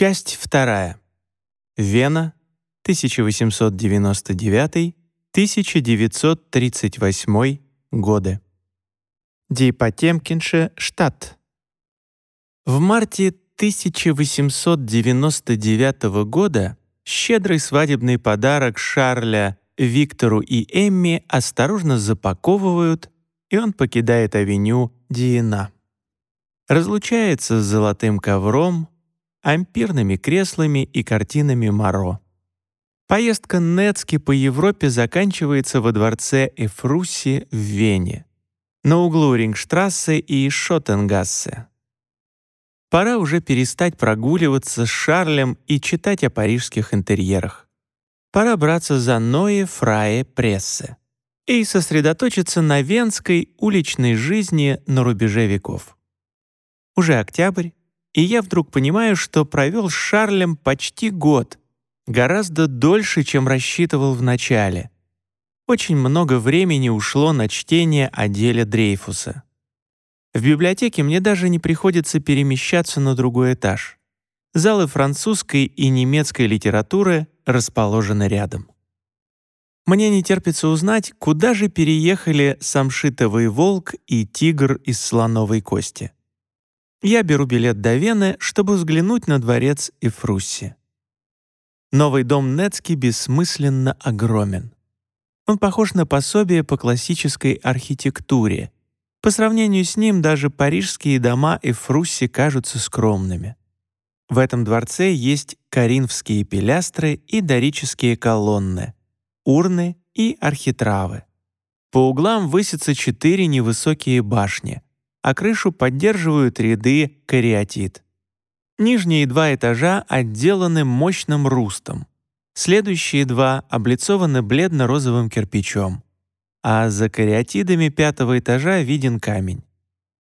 Часть вторая. Вена, 1899-1938 годы. Potemkinsche Stadt. В марте 1899 года щедрый свадебный подарок Шарля Виктору и Эмми осторожно запаковывают, и он покидает авеню Диена. Разлучается с золотым ковром, ампирными креслами и картинами Маро. Поездка Нецки по Европе заканчивается во дворце Эфрусси в Вене, на углу Рингштрассе и Шоттенгассе. Пора уже перестать прогуливаться с Шарлем и читать о парижских интерьерах. Пора браться за Ноe Фрае Прессе и сосредоточиться на венской уличной жизни на рубеже веков. Уже октябрь, и я вдруг понимаю, что провел с Шарлем почти год, гораздо дольше, чем рассчитывал в начале. Очень много времени ушло на чтение о деле Дрейфуса. В библиотеке мне даже не приходится перемещаться на другой этаж. Залы французской и немецкой литературы расположены рядом. Мне не терпится узнать, куда же переехали самшитовый волк и тигр из слоновой кости. Я беру билет до Вены, чтобы взглянуть на дворец Эфрусси. Новый дом Нецки бессмысленно огромен. Он похож на пособие по классической архитектуре. По сравнению с ним даже парижские дома Эфрусси кажутся скромными. В этом дворце есть коринфские пилястры и дорические колонны, урны и архитравы. По углам высятся четыре невысокие башни, а крышу поддерживают ряды кариатид. Нижние два этажа отделаны мощным рустом. Следующие два облицованы бледно-розовым кирпичом. А за кариатидами пятого этажа виден камень.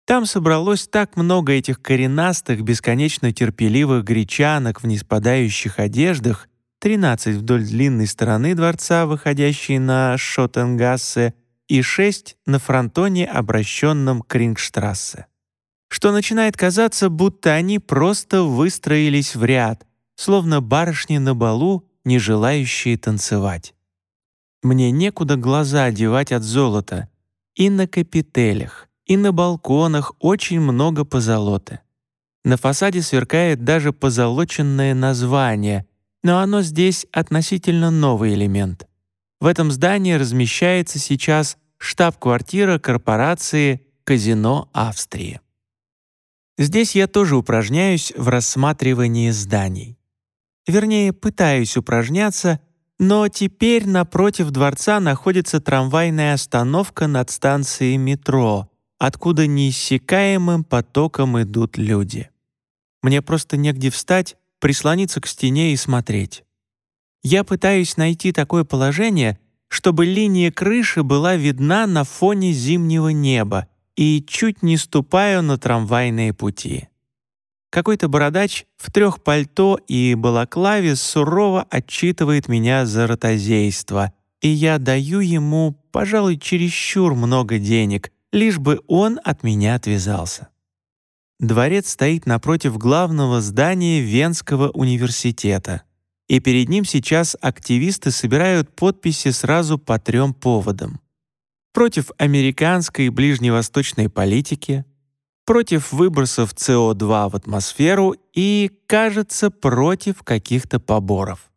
Там собралось так много этих коренастых, бесконечно терпеливых гречанок в неспадающих одеждах, 13 вдоль длинной стороны дворца, выходящей на Шоттенгассе, и 6 на фронтоне, обращенном к Рингштрассе что начинает казаться, будто они просто выстроились в ряд, словно барышни на балу, не желающие танцевать. Мне некуда глаза одевать от золота. И на капителях, и на балконах очень много позолоты. На фасаде сверкает даже позолоченное название, но оно здесь относительно новый элемент. В этом здании размещается сейчас штаб-квартира корпорации «Казино Австрии». Здесь я тоже упражняюсь в рассматривании зданий. Вернее, пытаюсь упражняться, но теперь напротив дворца находится трамвайная остановка над станцией метро, откуда неиссякаемым потоком идут люди. Мне просто негде встать, прислониться к стене и смотреть. Я пытаюсь найти такое положение, чтобы линия крыши была видна на фоне зимнего неба, и чуть не ступаю на трамвайные пути. Какой-то бородач в трех пальто и балаклаве сурово отчитывает меня за ротозейство, и я даю ему, пожалуй, чересчур много денег, лишь бы он от меня отвязался. Дворец стоит напротив главного здания Венского университета, и перед ним сейчас активисты собирают подписи сразу по трем поводам против американской ближневосточной политики, против выбросов СО2 в атмосферу и, кажется, против каких-то поборов.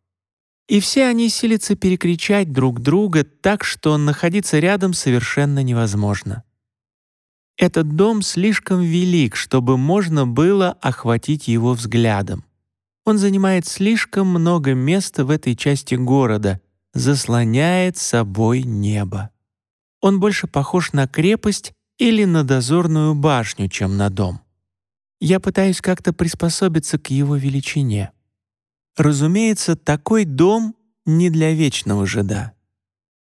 И все они силятся перекричать друг друга так, что находиться рядом совершенно невозможно. Этот дом слишком велик, чтобы можно было охватить его взглядом. Он занимает слишком много места в этой части города, заслоняет собой небо. Он больше похож на крепость или на дозорную башню, чем на дом. Я пытаюсь как-то приспособиться к его величине. Разумеется, такой дом не для вечного жида.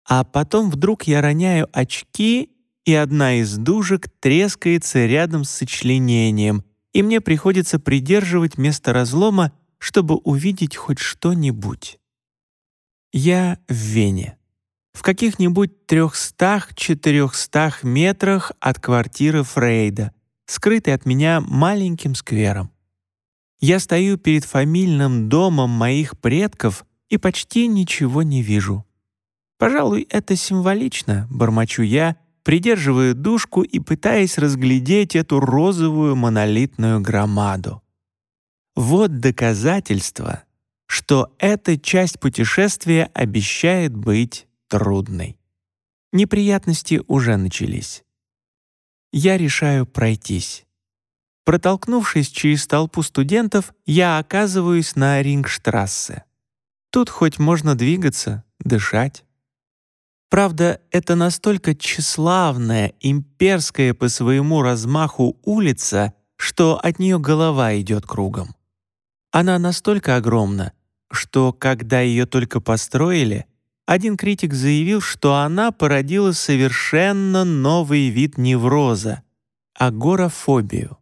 А потом вдруг я роняю очки, и одна из дужек трескается рядом с сочленением, и мне приходится придерживать место разлома, чтобы увидеть хоть что-нибудь. Я в Вене в каких-нибудь 300-400 метрах от квартиры Фрейда, скрытой от меня маленьким сквером. Я стою перед фамильным домом моих предков и почти ничего не вижу. Пожалуй, это символично, бормочу я, придерживая душку и пытаясь разглядеть эту розовую монолитную громаду. Вот доказательство, что эта часть путешествия обещает быть трудной. Неприятности уже начались. Я решаю пройтись. Протолкнувшись через толпу студентов, я оказываюсь на Рингштрассе. Тут хоть можно двигаться, дышать. Правда, это настолько тщеславная, имперская по своему размаху улица, что от нее голова идет кругом. Она настолько огромна, что когда ее только построили, один критик заявил, что она породила совершенно новый вид невроза — агорафобию.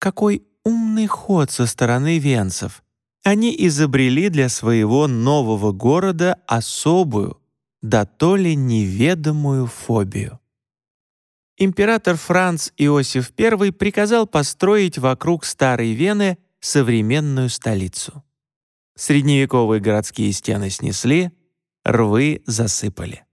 Какой умный ход со стороны венцев! Они изобрели для своего нового города особую, да то ли неведомую фобию. Император Франц Иосиф I приказал построить вокруг Старой Вены современную столицу. Средневековые городские стены снесли, рвы засыпали.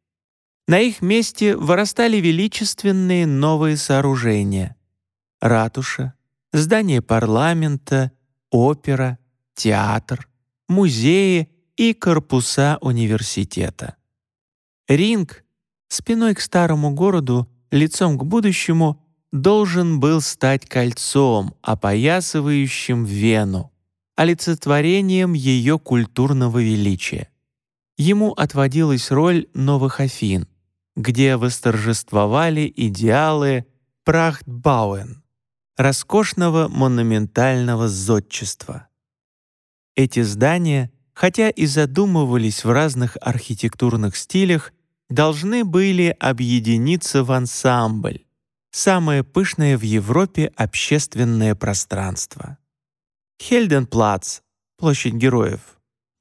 На их месте вырастали величественные новые сооружения — ратуша, здание парламента, опера, театр, музеи и корпуса университета. Ринг, спиной к старому городу, лицом к будущему, должен был стать кольцом, опоясывающим Вену, олицетворением ее культурного величия. Ему отводилась роль новых Афин, где восторжествовали идеалы Прахтбауэн, роскошного монументального зодчества. Эти здания, хотя и задумывались в разных архитектурных стилях, должны были объединиться в ансамбль, самое пышное в Европе общественное пространство. Хельденплац, площадь героев,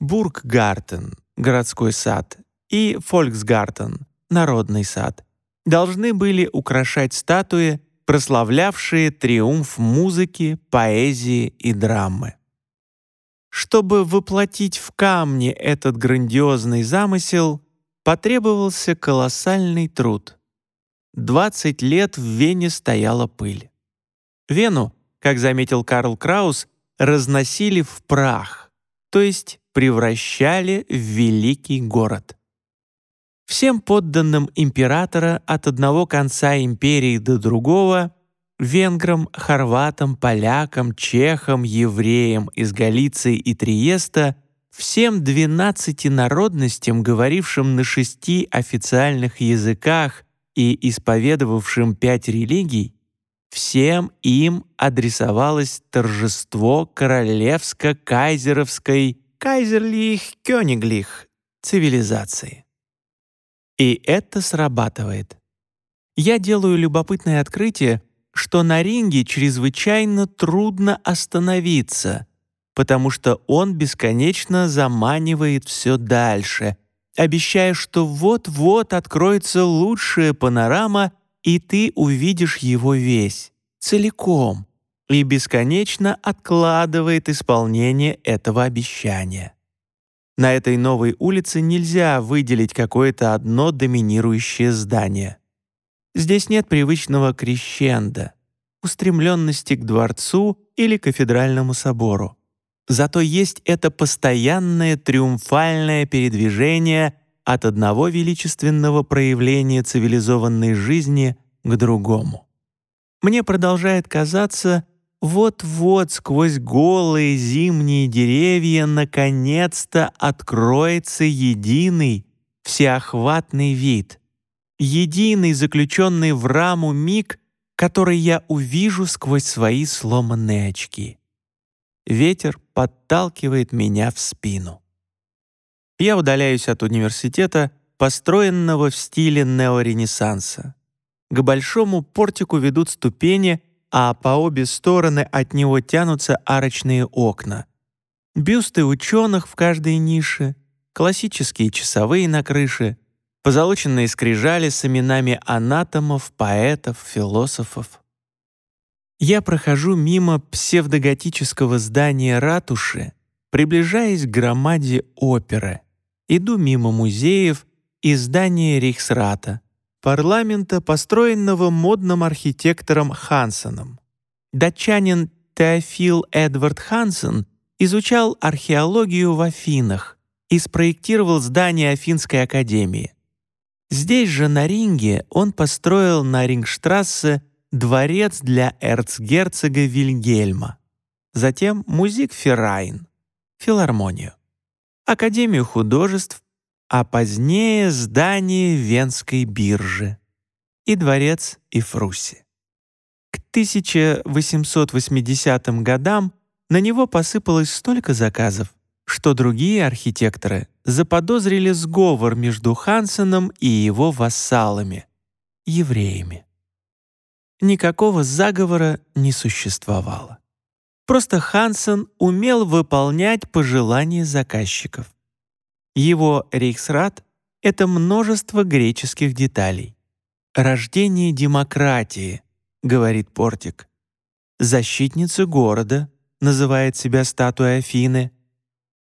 Бурггартен, городской сад, и Фольксгартен, народный сад, должны были украшать статуи прославлявшие триумф музыки, поэзии и драмы. Чтобы воплотить в камне этот грандиозный замысел, потребовался колоссальный труд. 20 лет в Вене стояла пыль. Вену, как заметил Карл Краус, разносили в прах, то есть превращали в великий город. Всем подданным императора от одного конца империи до другого — венграм, хорватам, полякам, чехам, евреям из Галиции и Триеста — всем двенадцати народностям, говорившим на шести официальных языках и исповедовавшим пять религий, всем им адресовалось торжество королевско-кайзеровской «кайзерлих-кёниглих» цивилизации. И это срабатывает. Я делаю любопытное открытие, что на ринге чрезвычайно трудно остановиться, потому что он бесконечно заманивает все дальше, обещая, что вот-вот откроется лучшая панорама, и ты увидишь его весь, целиком, и бесконечно откладывает исполнение этого обещания. На этой новой улице нельзя выделить какое-то одно доминирующее здание. Здесь нет привычного крещенда, устремленности к дворцу или кафедральному собору. Зато есть это постоянное триумфальное передвижение от одного величественного проявления цивилизованной жизни к другому. Мне продолжает казаться, вот-вот сквозь голые зимние деревья наконец-то откроется единый, всеохватный вид, единый заключенный в раму миг, который я увижу сквозь свои сломанные очки. Ветер подталкивает меня в спину. Я удаляюсь от университета, построенного в стиле неоренессанса. К большому портику ведут ступени — а по обе стороны от него тянутся арочные окна. Бюсты ученых в каждой нише, классические часовые на крыше, позолоченные скрижали с именами анатомов, поэтов, философов. Я прохожу мимо псевдоготического здания ратуши, приближаясь к громаде оперы, иду мимо музеев и здания Рейхсрата, парламента, построенного модным архитектором Хансеном. Датчанин Теофил Эдвард Хансен изучал археологию в Афинах и спроектировал здание Афинской академии. Здесь же, на Ринге, он построил на Рингштрассе дворец для эрцгерцога Вильгельма, затем музик Феррайн, филармонию, Академию художеств, а позднее здание Венской биржи и дворец Ифруси. К 1880 годам на него посыпалось столько заказов, что другие архитекторы заподозрили сговор между Хансеном и его вассалами, евреями никакого заговора не существовало. Просто Хансен умел выполнять пожелания заказчиков. Его Рейхсрат — это множество греческих деталей. «Рождение демократии», — говорит Портик. «Защитница города», — называет себя статуя Афины.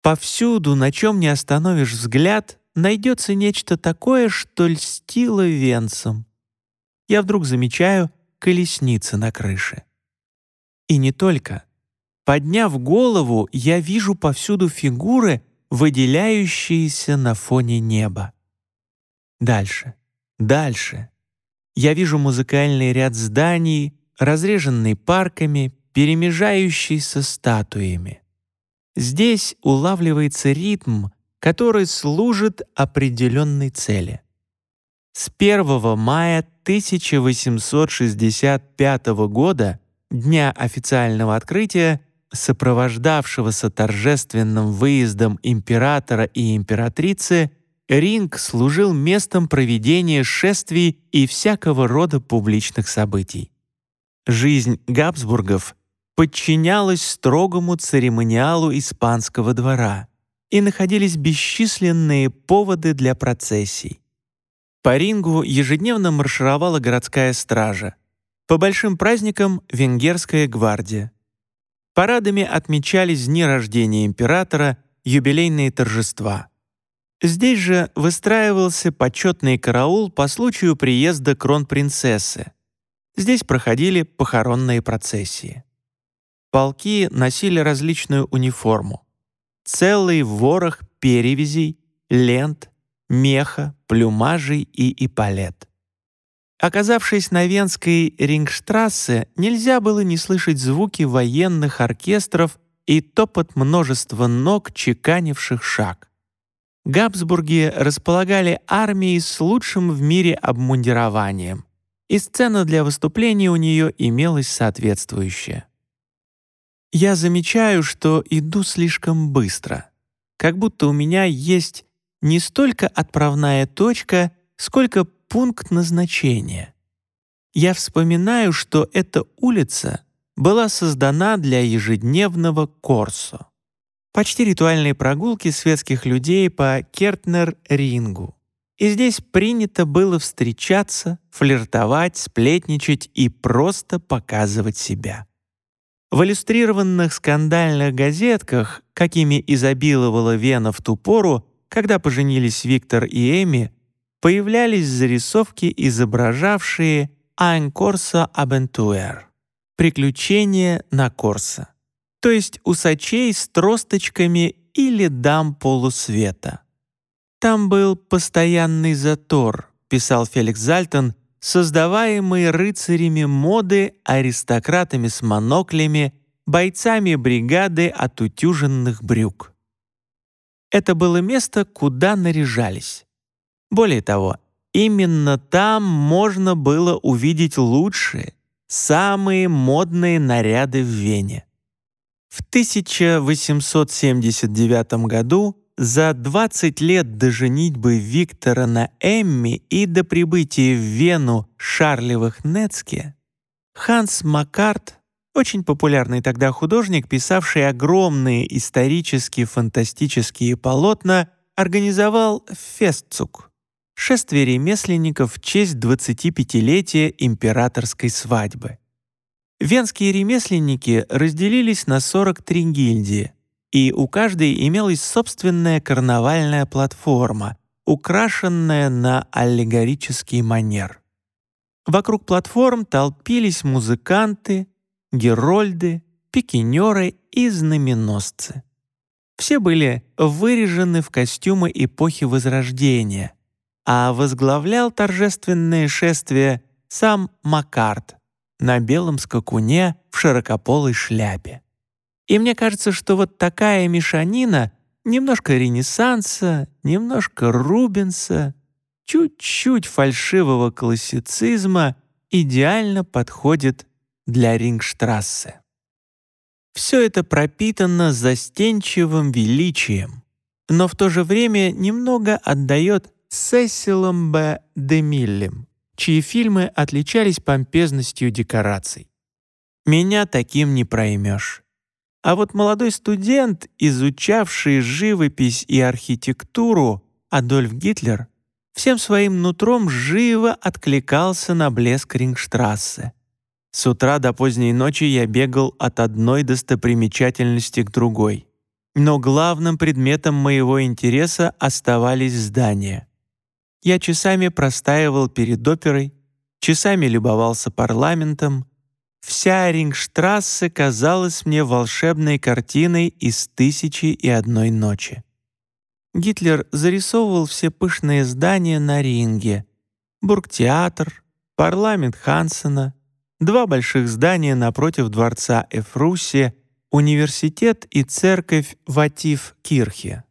Повсюду, на чем не остановишь взгляд, найдется нечто такое, что льстило венцам. Я вдруг замечаю, колесницы на крыше. И не только. Подняв голову, я вижу повсюду фигуры, выделяющиеся на фоне неба. Дальше, дальше. Я вижу музыкальный ряд зданий, разреженный парками, перемежающийся статуями. Здесь улавливается ритм, который служит определенной цели. С 1 мая 1865 года, дня официального открытия, сопровождавшегося торжественным выездом императора и императрицы, ринг служил местом проведения шествий и всякого рода публичных событий. Жизнь Габсбургов подчинялась строгому церемониалу испанского двора, и находились бесчисленные поводы для процессий. По рингу ежедневно маршировала городская стража. По большим праздникам — венгерская гвардия. Парадами отмечались дни рождения императора, юбилейные торжества. Здесь же выстраивался почетный караул по случаю приезда кронпринцессы. Здесь проходили похоронные процессии. Полки носили различную униформу. Целый ворох перевязей, лент, меха, плюмажей и ипалет. Оказавшись на Венской Рингштрассе, нельзя было не слышать звуки военных оркестров и топот множества ног, чеканивших шаг. Габсбурги располагали армией с лучшим в мире обмундированием, и сцена для выступления у нее имелась соответствующая. Я замечаю, что иду слишком быстро, как будто у меня есть не столько отправная точка, сколько пункт назначения. Я вспоминаю, что эта улица была создана для ежедневного корсо. Почти ритуальные прогулки светских людей по Кертнер-рингу. И здесь принято было встречаться, флиртовать, сплетничать и просто показывать себя. В иллюстрированных скандальных газетках, какими изобиловала Вена в ту пору, когда поженились Виктор и Эми, появлялись зарисовки, изображавшие «Ein Corsa Abentuer» — «Приключения на Корса», то есть усачей с тросточками или дам полусвета. «Там был постоянный затор», — писал Феликс Зальтон, создаваемый рыцарями моды, аристократами с моноклями, бойцами бригады отутюженных брюк. Это было место, куда наряжались. Более того, именно там можно было увидеть лучшие, самые модные наряды в Вене. В 1879 году, за 20 лет до женитьбы Виктора на Эмми и до прибытия в Вену Шарлевых Нецке, Ханс Маккарт очень популярный тогда художник, писавший огромные исторические фантастические полотна, организовал «Фестцук» — шествие ремесленников в честь 25-летия императорской свадьбы. Венские ремесленники разделились на 43 гильдии, и у каждой имелась собственная карнавальная платформа, украшенная на аллегорический манер. Вокруг платформ толпились музыканты, герольды, пикинеры и знаменосцы. Все были вырежены в костюмы эпохи Возрождения, а возглавлял торжественное шествие сам Маккарт на белом скакуне в широкополой шляпе. И мне кажется, что вот такая мешанина, немножко Ренессанса, немножко Рубенса, чуть-чуть фальшивого классицизма идеально подходит для Рингштрассе. Все это пропитано застенчивым величием, но в то же время немного отдает Сесилом Б. Демиллем, чьи фильмы отличались помпезностью декораций. Меня таким не проймешь. А вот молодой студент, изучавший живопись и архитектуру, Адольф Гитлер, всем своим нутром живо откликался на блеск Рингштрассе. С утра до поздней ночи я бегал от одной достопримечательности к другой. Но главным предметом моего интереса оставались здания. Я часами простаивал перед оперой, часами любовался парламентом, Вся Рингштрассе казалась мне волшебной картиной из «Тысячи и одной ночи». Гитлер зарисовывал все пышные здания на ринге. Бургтеатр, парламент Хансена, два больших здания напротив дворца Эфруси, университет и церковь Ватив-Кирхе.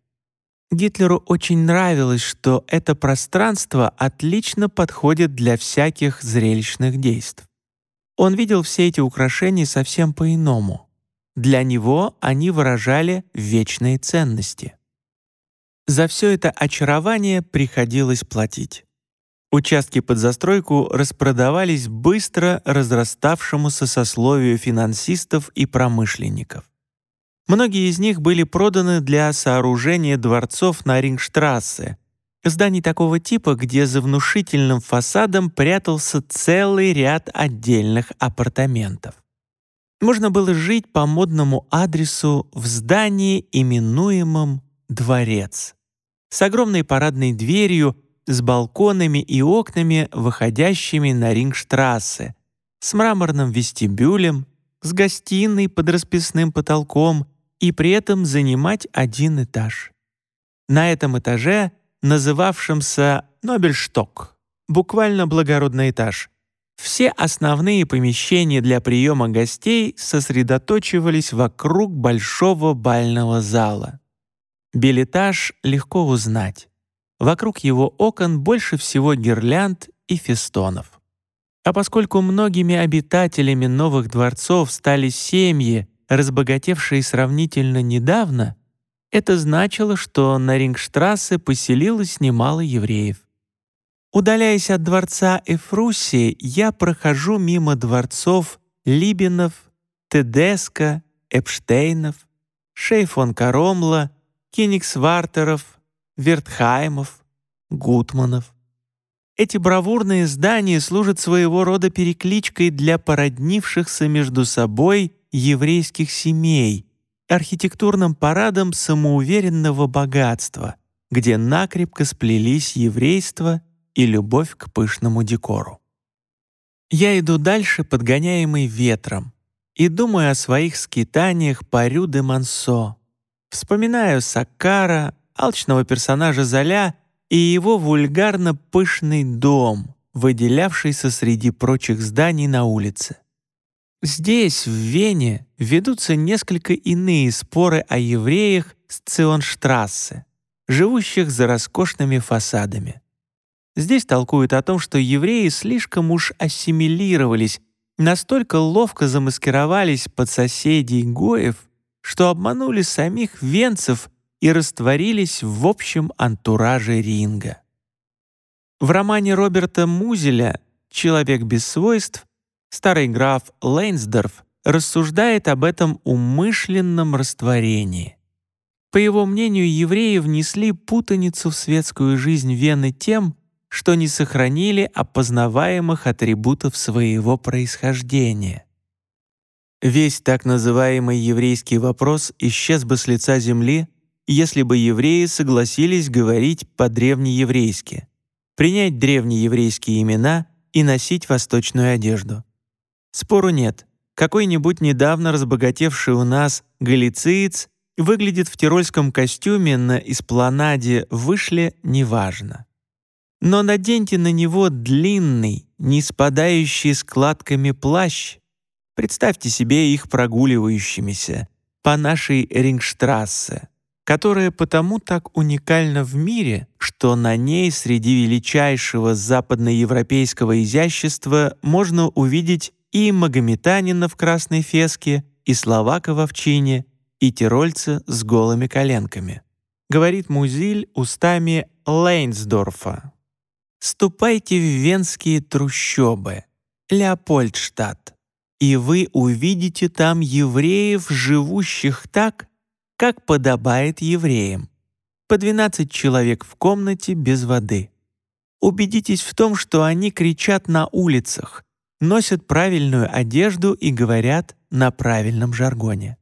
Гитлеру очень нравилось, что это пространство отлично подходит для всяких зрелищных действий. Он видел все эти украшения совсем по-иному. Для него они выражали вечные ценности. За все это очарование приходилось платить. Участки под застройку распродавались быстро разраставшемуся сословию финансистов и промышленников. Многие из них были проданы для сооружения дворцов на Рингштрассе, Зданий такого типа, где за внушительным фасадом прятался целый ряд отдельных апартаментов. Можно было жить по модному адресу в здании, именуемом «Дворец», с огромной парадной дверью, с балконами и окнами, выходящими на Рингштрассе, с мраморным вестибюлем, с гостиной под расписным потолком и при этом занимать один этаж. На этом этаже — называвшемся Нобельшток, буквально благородный этаж. Все основные помещения для приема гостей сосредоточивались вокруг большого бального зала. Билетаж легко узнать. Вокруг его окон больше всего гирлянд и фестонов. А поскольку многими обитателями новых дворцов стали семьи, разбогатевшие сравнительно недавно, это значило, что на Рингштрассе поселилось немало евреев. Удаляясь от дворца Эфруси, я прохожу мимо дворцов Либинов, Тедеско, Эпштейнов, Шейфон Каромла, Кенигсвартеров, Вертхаймов, Гутманов. Эти бравурные здания служат своего рода перекличкой для породнившихся между собой еврейских семей, архитектурным парадом самоуверенного богатства, где накрепко сплелись еврейство и любовь к пышному декору. Я иду дальше, подгоняемый ветром, и думаю о своих скитаниях по Рю де Мансо. Вспоминаю Саккара, алчного персонажа Золя и его вульгарно-пышный дом, выделявшийся среди прочих зданий на улице. Здесь, в Вене, ведутся несколько иные споры о евреях с Ционштрассе, живущих за роскошными фасадами. Здесь толкуют о том, что евреи слишком уж ассимилировались, настолько ловко замаскировались под соседей Гоев, что обманули самих венцев и растворились в общем антураже ринга. В романе Роберта Музеля «Человек без свойств» старый граф Лейнсдорф рассуждает об этом умышленном растворении. По его мнению, евреи внесли путаницу в светскую жизнь Вены тем, что не сохранили опознаваемых атрибутов своего происхождения. Весь так называемый еврейский вопрос исчез бы с лица земли, если бы евреи согласились говорить по-древнееврейски, принять древнееврейские имена и носить восточную одежду. Спору нет. Какой-нибудь недавно разбогатевший у нас галициец выглядит в тирольском костюме на эспланаде вышле неважно. Но наденьте на него длинный, не спадающий складками плащ. Представьте себе их прогуливающимися по нашей Рингштрассе, которая потому так уникальна в мире, что на ней среди величайшего западноевропейского изящества можно увидеть и магометанина в красной феске, и словака в овчине, и тирольца с голыми коленками. Говорит Музиль устами Лейнсдорфа. «Ступайте в венские трущобы, Леопольдштадт, и вы увидите там евреев, живущих так, как подобает евреям. По 12 человек в комнате без воды. Убедитесь в том, что они кричат на улицах, носят правильную одежду и говорят на правильном жаргоне.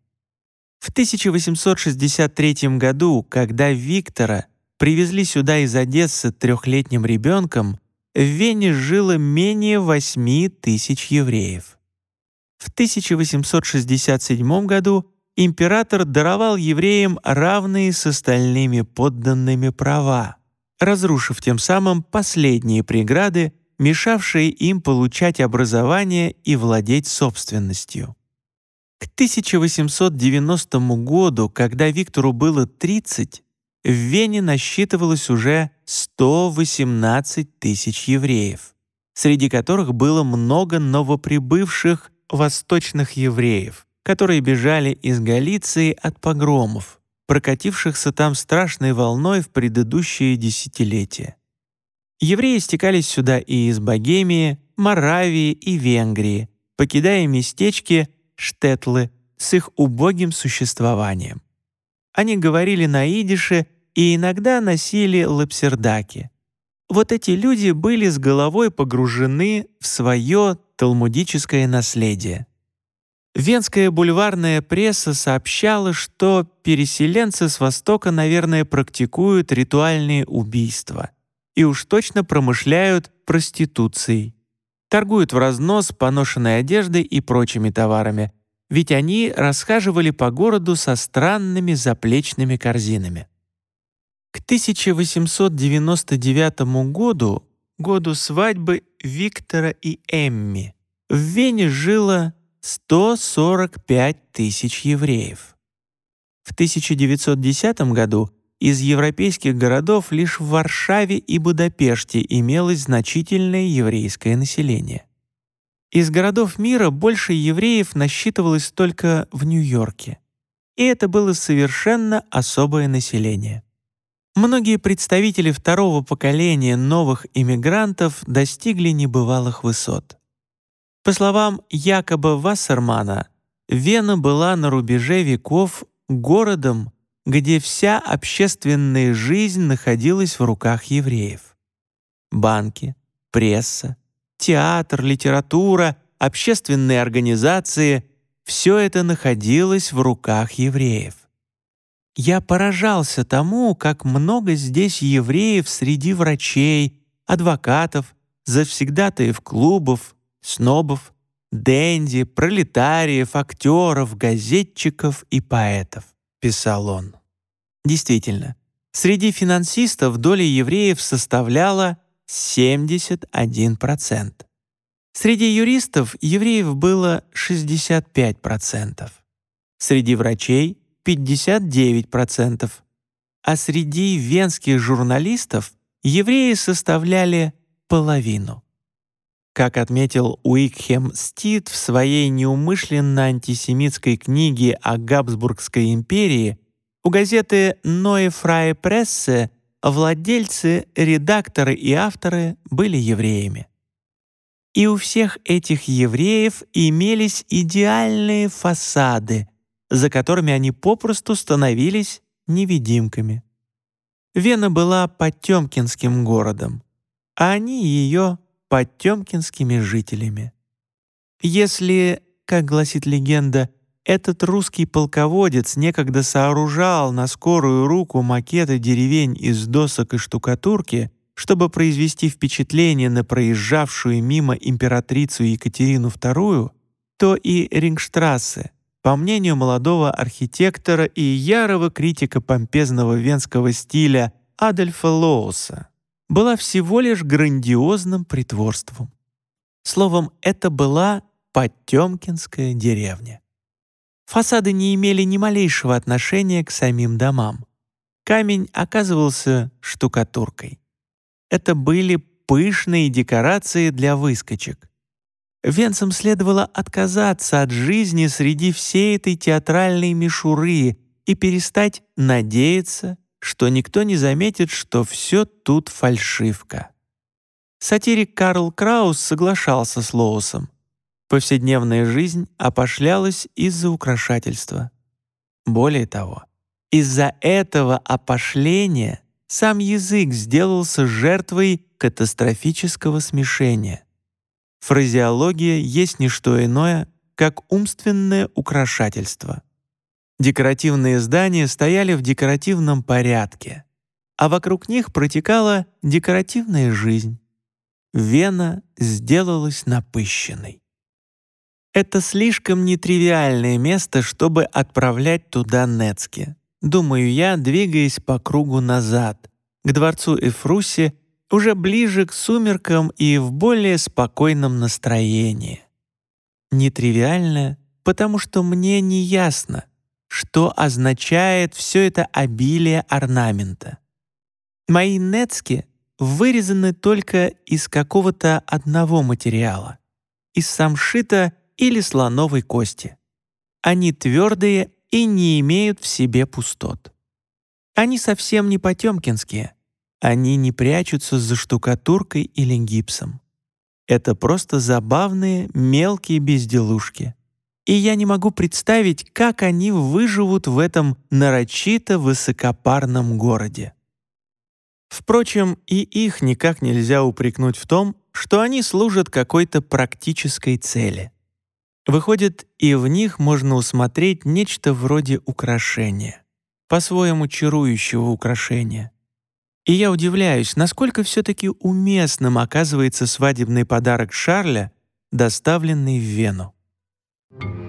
В 1863 году, когда Виктора привезли сюда из Одессы трехлетним ребенком, в Вене жило менее 8 тысяч евреев. В 1867 году император даровал евреям равные с остальными подданными права, разрушив тем самым последние преграды, мешавшие им получать образование и владеть собственностью. К 1890 году, когда Виктору было 30, в Вене насчитывалось уже 118 тысяч евреев, среди которых было много новоприбывших восточных евреев, которые бежали из Галиции от погромов, прокатившихся там страшной волной в предыдущие десятилетия. Евреи стекались сюда и из Богемии, Моравии и Венгрии, покидая местечки штетлы с их убогим существованием. Они говорили на идише и иногда носили лапсердаки. Вот эти люди были с головой погружены в свое талмудическое наследие. Венская бульварная пресса сообщала, что переселенцы с Востока, наверное, практикуют ритуальные убийства и уж точно промышляют проституцией торгуют в разнос поношенной одеждой и прочими товарами, ведь они расхаживали по городу со странными заплечными корзинами. К 1899 году, году свадьбы Виктора и Эмми, в Вене жило 145 тысяч евреев. В 1910 году из европейских городов лишь в Варшаве и Будапеште имелось значительное еврейское население. Из городов мира больше евреев насчитывалось только в Нью-Йорке. И это было совершенно особое население. Многие представители второго поколения новых иммигрантов достигли небывалых высот. По словам Якоба Вассермана, Вена была на рубеже веков городом, где вся общественная жизнь находилась в руках евреев. Банки, пресса, театр, литература, общественные организации — все это находилось в руках евреев. Я поражался тому, как много здесь евреев среди врачей, адвокатов, завсегдатаев клубов, снобов, денди, пролетариев, актеров, газетчиков и поэтов писал он. Действительно, среди финансистов доля евреев составляла 71%. Среди юристов евреев было 65%. Среди врачей — 59%. А среди венских журналистов евреи составляли половину. Как отметил Уикхем Стит в своей неумышленно антисемитской книге о Габсбургской империи, у газеты «Ноe Freie Presse» владельцы, редакторы и авторы были евреями. И у всех этих евреев имелись идеальные фасады, за которыми они попросту становились невидимками. Вена была потемкинским городом, а они ее потемкинскими жителями. Если как гласит легенда, этот русский полководец некогда сооружал на скорую руку макеты деревень из досок и штукатурки, чтобы произвести впечатление на проезжавшую мимо императрицу Екатерину II, то и Рингштрассе, по мнению молодого архитектора и ярого критика помпезного венского стиля Адольфа Лоуса, была всего лишь грандиозным притворством. Словом, это была Потемкинская деревня. Фасады не имели ни малейшего отношения к самим домам. Камень оказывался штукатуркой. Это были пышные декорации для выскочек. Венцам следовало отказаться от жизни среди всей этой театральной мишуры и перестать надеяться, что никто не заметит, что все тут фальшивка. Сатирик Карл Краус соглашался с Лоусом. Повседневная жизнь опошлялась из-за украшательства. Более того, из-за этого опошления сам язык сделался жертвой катастрофического смешения. Фразеология есть не что иное, как умственное украшательство. Декоративные здания стояли в декоративном порядке, а вокруг них протекала декоративная жизнь. Вена сделалась напыщенной. Это слишком нетривиальное место, чтобы отправлять туда Нецки. Думаю я, двигаясь по кругу назад, к дворцу Эфруси, уже ближе к сумеркам и в более спокойном настроении. Нетривиально, потому что мне не ясно, что означает все это обилие орнамента. Мои нецки вырезаны только из какого-то одного материала, из самшита или слоновой кости. Они твердые и не имеют в себе пустот. Они совсем не потемкинские. Они не прячутся за штукатуркой или гипсом. Это просто забавные мелкие безделушки. И я не могу представить, как они выживут в этом нарочито высокопарном городе. Впрочем, и их никак нельзя упрекнуть в том, что они служат какой-то практической цели. Выходит, и в них можно усмотреть нечто вроде украшения, по-своему чарующего украшения. И я удивляюсь, насколько все-таки уместным оказывается свадебный подарок Шарля, доставленный в Вену. Thank you.